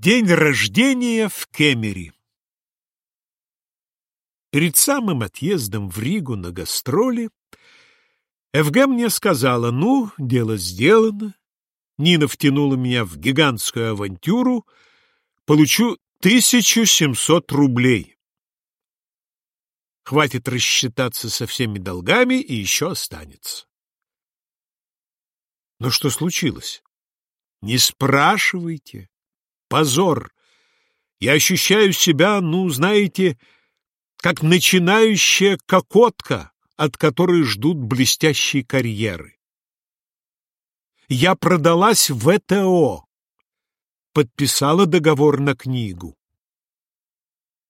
День рождения в Кемере Перед самым отъездом в Ригу на гастроли ФГ мне сказала, ну, дело сделано. Нина втянула меня в гигантскую авантюру, получу 1700 рублей. Хватит рассчитаться со всеми долгами, и еще останется. Но что случилось? Не спрашивайте. Позор. Я ощущаю себя, ну, знаете, как начинающая кокотка, от которой ждут блестящей карьеры. Я продалась в ЭТО, подписала договор на книгу.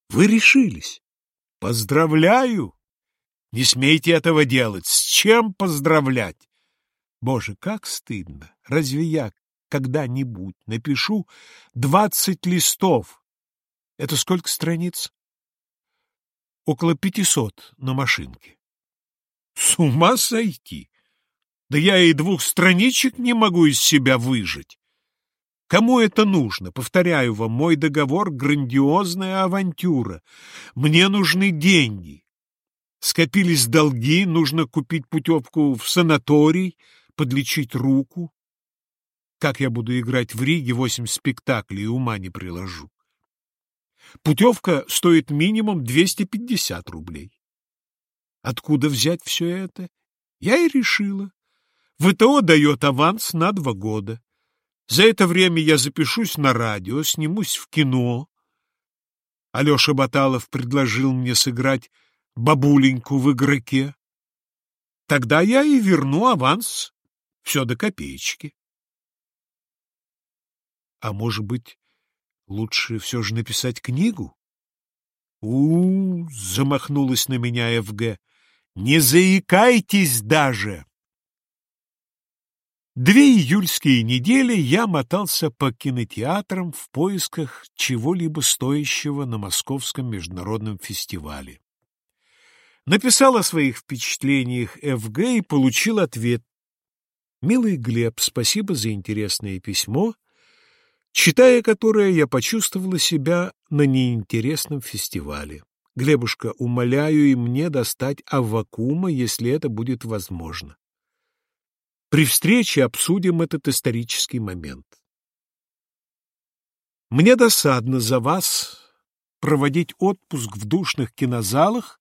Вы решились. Поздравляю! Не смейте этого делать. С чем поздравлять? Боже, как стыдно. Разве я когда-нибудь напишу двадцать листов? Это сколько страниц? около пятисот на машинке. С ума сойти! Да я и двух страничек не могу из себя выжить. Кому это нужно? Повторяю вам, мой договор — грандиозная авантюра. Мне нужны деньги. Скопились долги, нужно купить путевку в санаторий, подлечить руку. Как я буду играть в Риге восемь спектаклей, ума не приложу. Путевка стоит минимум 250 рублей. Откуда взять все это? Я и решила. ВТО дает аванс на два года. За это время я запишусь на радио, снимусь в кино. Алеша Баталов предложил мне сыграть бабуленьку в игроке. Тогда я и верну аванс, все до копеечки. А может быть, Лучше все же написать книгу. у, -у, -у замахнулась на меня ФГ. Не заикайтесь даже! Две июльские недели я мотался по кинотеатрам в поисках чего-либо стоящего на Московском международном фестивале. Написал о своих впечатлениях ФГ и получил ответ. «Милый Глеб, спасибо за интересное письмо читая которое, я почувствовала себя на неинтересном фестивале. Глебушка, умоляю и мне достать Аввакума, если это будет возможно. При встрече обсудим этот исторический момент. Мне досадно за вас проводить отпуск в душных кинозалах,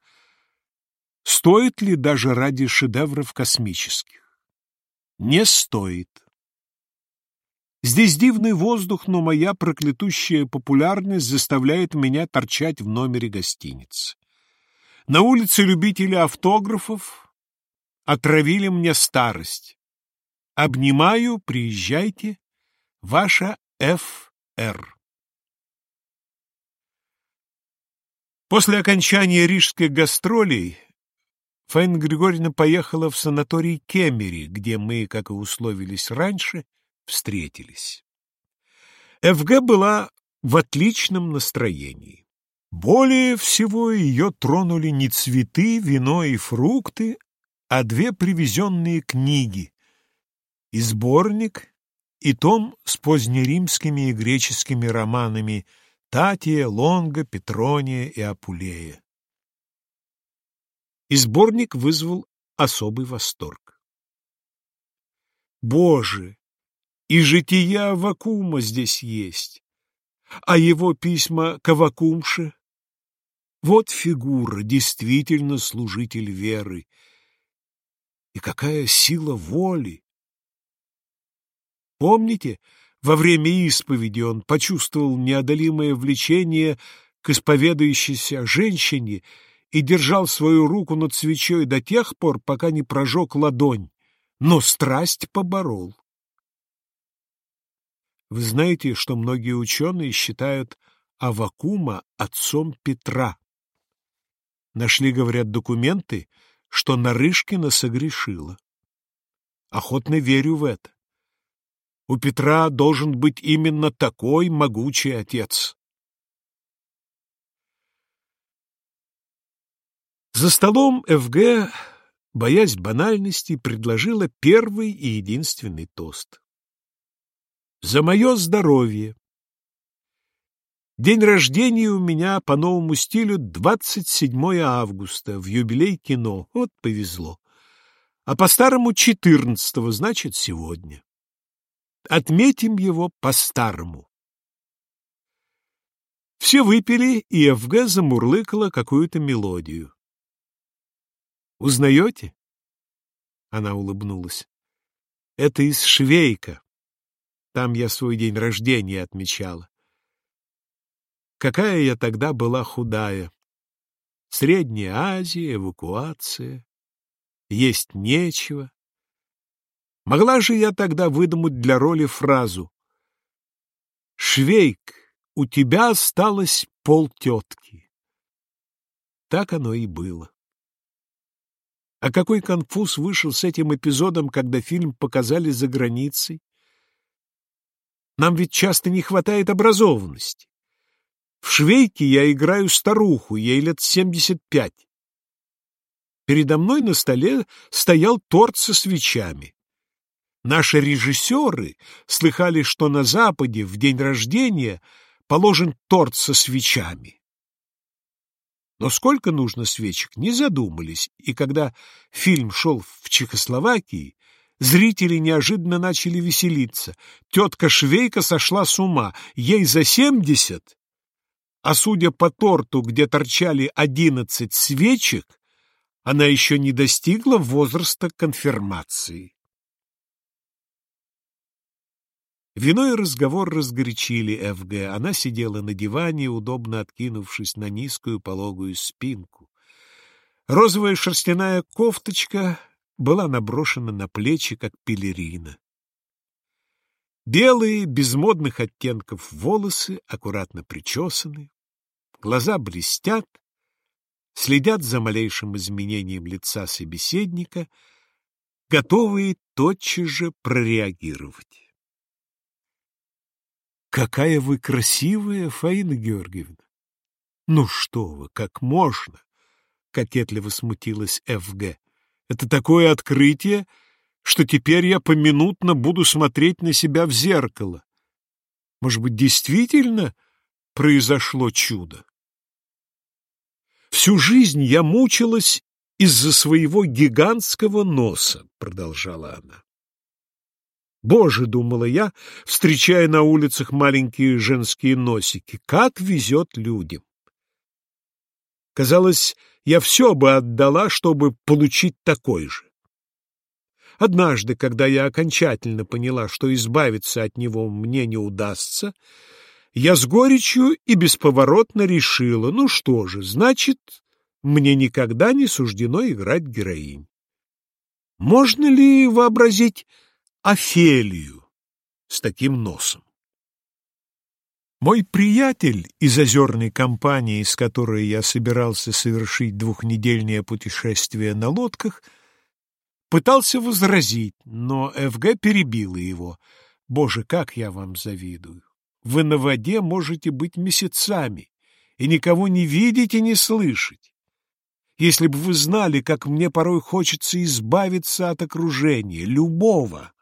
стоит ли даже ради шедевров космических? Не стоит. Здесь дивный воздух, но моя проклятущая популярность заставляет меня торчать в номере гостиницы. На улице любители автографов отравили мне старость. Обнимаю, приезжайте. Ваша Ф.Р. После окончания рижских гастролей Фаина Григорьевна поехала в санаторий Кемери, где мы, как и условились раньше, встретились. ФГ была в отличном настроении. Более всего ее тронули не цветы, вино и фрукты, а две привезенные книги — и сборник, и том с позднеримскими и греческими романами Татия, Лонга, Петрония и Апулея. И сборник вызвал особый восторг. Боже, и жития Вакума здесь есть, а его письма к Авакумше. Вот фигура, действительно служитель веры. И какая сила воли! Помните, во время исповеди он почувствовал неодолимое влечение к исповедующейся женщине и держал свою руку над свечой до тех пор, пока не прожег ладонь, но страсть поборол. Вы знаете, что многие ученые считают Авакума отцом Петра. Нашли, говорят, документы, что Нарышкина согрешила. Охотно верю в это. У Петра должен быть именно такой могучий отец. За столом ФГ, боясь банальности, предложила первый и единственный тост за мое здоровье. День рождения у меня по новому стилю 27 августа, в юбилей кино. Вот повезло. А по-старому 14 значит, сегодня. Отметим его по-старому. Все выпили, и ФГ замурлыкала какую-то мелодию. «Узнаете?» Она улыбнулась. «Это из Швейка. Там я свой день рождения отмечала. Какая я тогда была худая. Средняя Азия, эвакуация. Есть нечего. Могла же я тогда выдумать для роли фразу «Швейк, у тебя осталось полтетки». Так оно и было. А какой конфуз вышел с этим эпизодом, когда фильм показали за границей? Нам ведь часто не хватает образованности. В швейке я играю старуху, ей лет семьдесят пять. Передо мной на столе стоял торт со свечами. Наши режиссеры слыхали, что на Западе в день рождения положен торт со свечами. Но сколько нужно свечек, не задумались, и когда фильм шел в Чехословакии, зрители неожиданно начали веселиться. Тетка Швейка сошла с ума, ей за семьдесят, а судя по торту, где торчали одиннадцать свечек, она еще не достигла возраста конфирмации. Вино и разговор разгорячили ФГ. Она сидела на диване, удобно откинувшись на низкую пологую спинку. Розовая шерстяная кофточка была наброшена на плечи, как пелерина. Белые, без модных оттенков волосы, аккуратно причесаны, глаза блестят, следят за малейшим изменением лица собеседника, готовые тотчас же прореагировать. Какая вы красивая, Фаина Георгиевна! Ну что вы, как можно? Кокетливо смутилась Ф.Г. Это такое открытие, что теперь я поминутно буду смотреть на себя в зеркало. Может быть, действительно произошло чудо? Всю жизнь я мучилась из-за своего гигантского носа, продолжала она. Боже, думала я, встречая на улицах маленькие женские носики, как везет людям. Казалось, я все бы отдала, чтобы получить такой же. Однажды, когда я окончательно поняла, что избавиться от него мне не удастся, я с горечью и бесповоротно решила, ну что же, значит, мне никогда не суждено играть героинь. Можно ли вообразить Офелию с таким носом. Мой приятель из озерной компании, с которой я собирался совершить двухнедельное путешествие на лодках, пытался возразить, но ФГ перебила его. «Боже, как я вам завидую! Вы на воде можете быть месяцами и никого не видеть и не слышать. Если бы вы знали, как мне порой хочется избавиться от окружения, любого,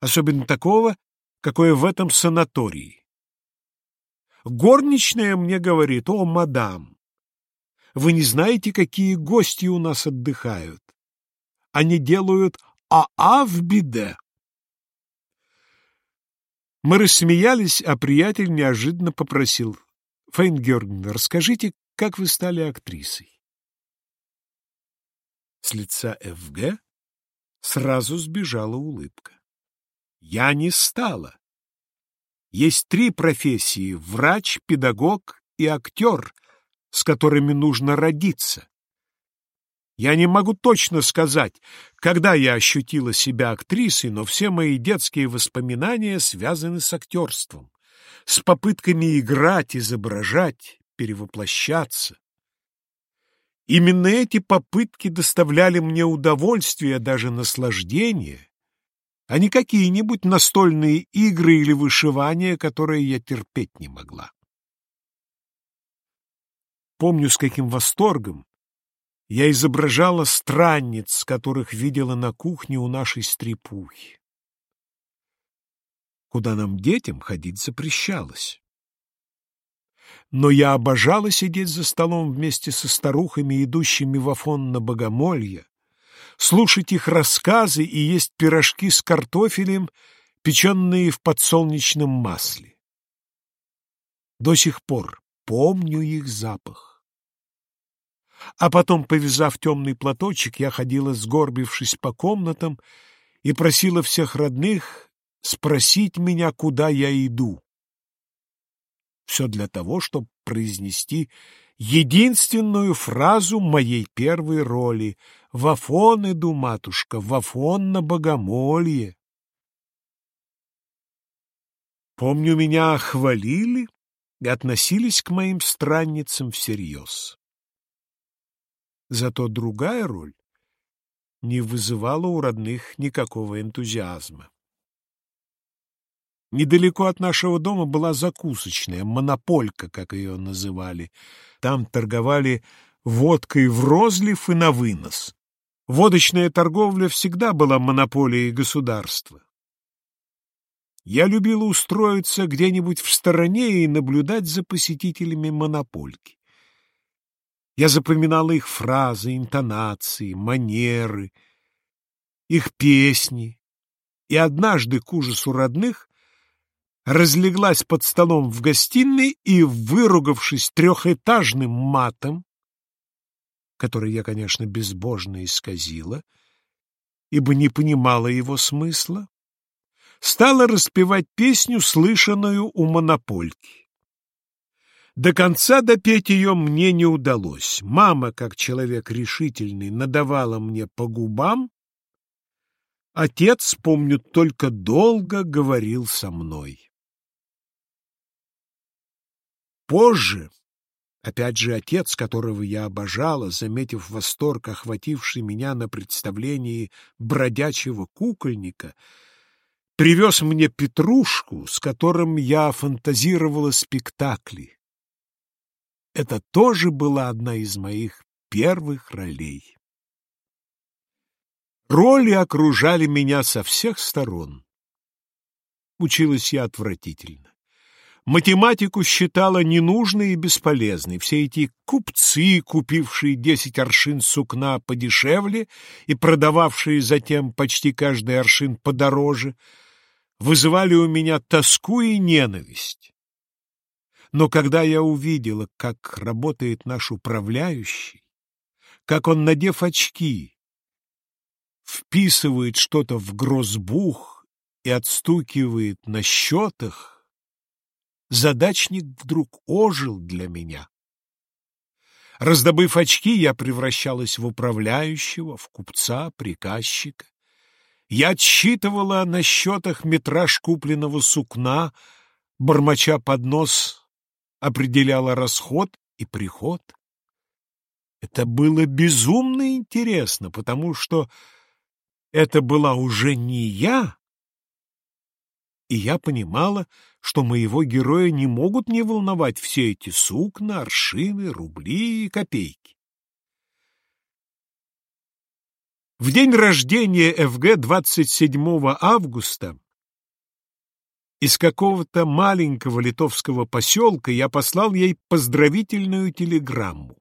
особенно такого, какое в этом санатории. Горничная мне говорит, о, мадам, вы не знаете, какие гости у нас отдыхают. Они делают а-а в биде. Мы рассмеялись, а приятель неожиданно попросил. Фейн Георгиевна, расскажите, как вы стали актрисой? С лица ФГ сразу сбежала улыбка. Я не стала. Есть три профессии — врач, педагог и актер, с которыми нужно родиться. Я не могу точно сказать, когда я ощутила себя актрисой, но все мои детские воспоминания связаны с актерством, с попытками играть, изображать, перевоплощаться. Именно эти попытки доставляли мне удовольствие, даже наслаждение, а не какие-нибудь настольные игры или вышивания, которые я терпеть не могла. Помню, с каким восторгом я изображала странниц, которых видела на кухне у нашей стрепухи. Куда нам, детям, ходить запрещалось. но я обожала сидеть за столом вместе со старухами, идущими в Афон на богомолье, слушать их рассказы и есть пирожки с картофелем, печенные в подсолнечном масле. До сих пор помню их запах. А потом, повязав темный платочек, я ходила, сгорбившись по комнатам, и просила всех родных спросить меня, куда я иду. Все для того, чтобы произнести единственную фразу моей первой роли «В Афон иду, матушка, в Афон на богомолье». Помню, меня хвалили и относились к моим странницам всерьез. Зато другая роль не вызывала у родных никакого энтузиазма. Недалеко от нашего дома была закусочная, монополька, как ее называли. Там торговали водкой в розлив и на вынос. Водочная торговля всегда была монополией государства. Я любила устроиться где-нибудь в стороне и наблюдать за посетителями монопольки. Я запоминала их фразы, интонации, манеры, их песни, и однажды, к ужасу родных, разлеглась под столом в гостиной и, выругавшись трехэтажным матом, который я, конечно, безбожно исказила, ибо не понимала его смысла, стала распевать песню, слышанную у монопольки. До конца допеть ее мне не удалось. Мама, как человек решительный, надавала мне по губам. Отец, помню, только долго говорил со мной. Позже, опять же отец, которого я обожала, заметив восторг, охвативший меня на представлении бродячего кукольника, привез мне петрушку, с которым я фантазировала спектакли. Это тоже была одна из моих первых ролей. Роли окружали меня со всех сторон. Училась я отвратительно. Математику считала ненужной и бесполезной. Все эти купцы, купившие десять аршин сукна подешевле и продававшие затем почти каждый аршин подороже, вызывали у меня тоску и ненависть. Но когда я увидела, как работает наш управляющий, как он, надев очки, вписывает что-то в грозбух и отстукивает на счетах, задачник вдруг ожил для меня. Раздобыв очки, я превращалась в управляющего, в купца, приказчика. Я отсчитывала на счетах метраж купленного сукна, бормоча под нос, определяла расход и приход. Это было безумно интересно, потому что это была уже не я, и я понимала, что моего героя не могут не волновать все эти сукна, аршины, рубли и копейки. В день рождения ФГ 27 августа из какого-то маленького литовского поселка я послал ей поздравительную телеграмму.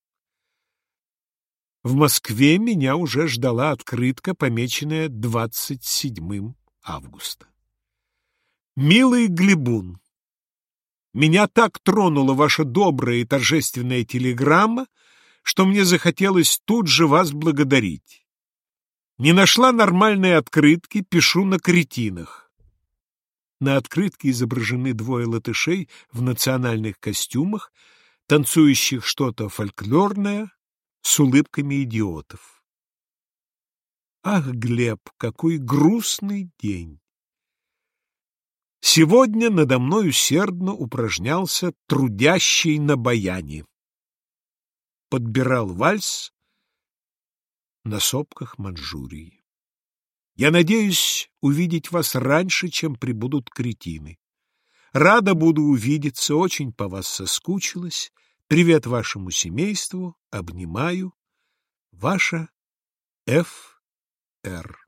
В Москве меня уже ждала открытка, помеченная 27 августа. Милый Глебун, меня так тронула ваша добрая и торжественная телеграмма, что мне захотелось тут же вас благодарить. Не нашла нормальной открытки, пишу на кретинах. На открытке изображены двое латышей в национальных костюмах, танцующих что-то фольклорное с улыбками идиотов. Ах, Глеб, какой грустный день! Сегодня надо мной усердно упражнялся трудящий на баяне. Подбирал вальс на сопках Манчжурии. Я надеюсь увидеть вас раньше, чем прибудут кретины. Рада буду увидеться, очень по вас соскучилась. Привет вашему семейству, обнимаю. Ваша Ф. Р.